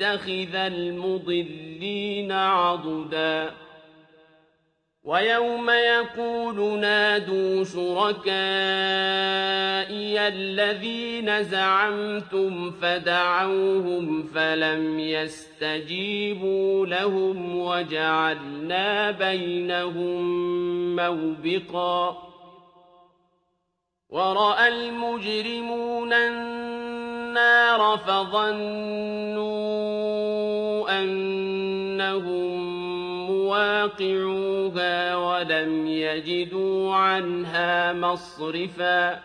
مُتَّخِذَ الْمُضِلِّينَ عَضُدًا. وَيَوْمَ يَقُولُ نَادُوا شُرَكَائِيَ الَّذِينَ زَعَمْتُمْ فَدَعَوْهُمْ فَلَمْ يَسْتَجِيبُوا لَهُمْ وَجَعَلْنَا بَيْنَهُم مَّوْبِقًا. وَرَأَى الْمُجْرِمُونَ النَّارَ فَظَنُّوا مُّوَاقِعُوهَا وَلَمْ يَجِدُوا عَنْهَا مَصْرِفًا